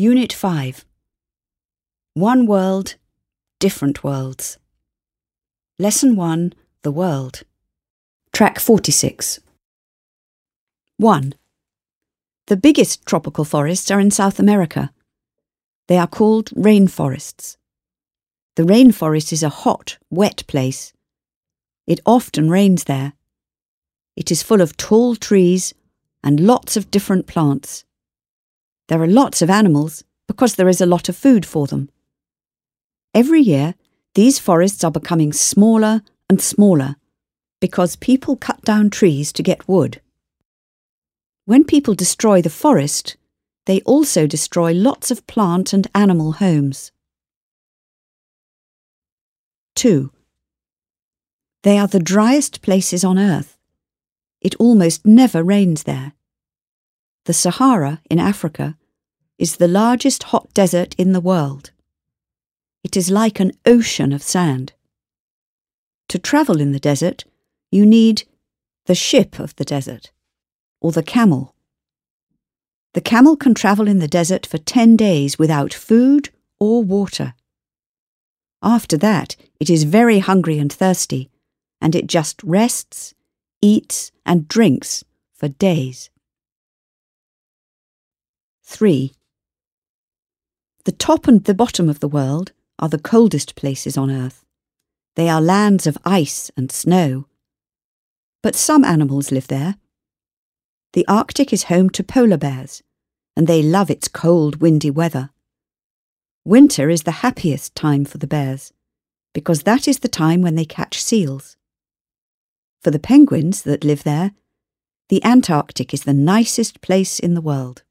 Unit 5 One World, Different Worlds. Lesson 1 The World. Track 46. 1. The biggest tropical forests are in South America. They are called rainforests. The rainforest is a hot, wet place. It often rains there. It is full of tall trees and lots of different plants. There are lots of animals because there is a lot of food for them. Every year, these forests are becoming smaller and smaller because people cut down trees to get wood. When people destroy the forest, they also destroy lots of plant and animal homes. 2. They are the driest places on earth. It almost never rains there. The Sahara in Africa is the largest hot desert in the world. It is like an ocean of sand. To travel in the desert, you need the ship of the desert, or the camel. The camel can travel in the desert for 10 days without food or water. After that, it is very hungry and thirsty, and it just rests, eats, and drinks for days. 3. The top and the bottom of the world are the coldest places on earth. They are lands of ice and snow. But some animals live there. The Arctic is home to polar bears, and they love its cold, windy weather. Winter is the happiest time for the bears, because that is the time when they catch seals. For the penguins that live there, the Antarctic is the nicest place in the world.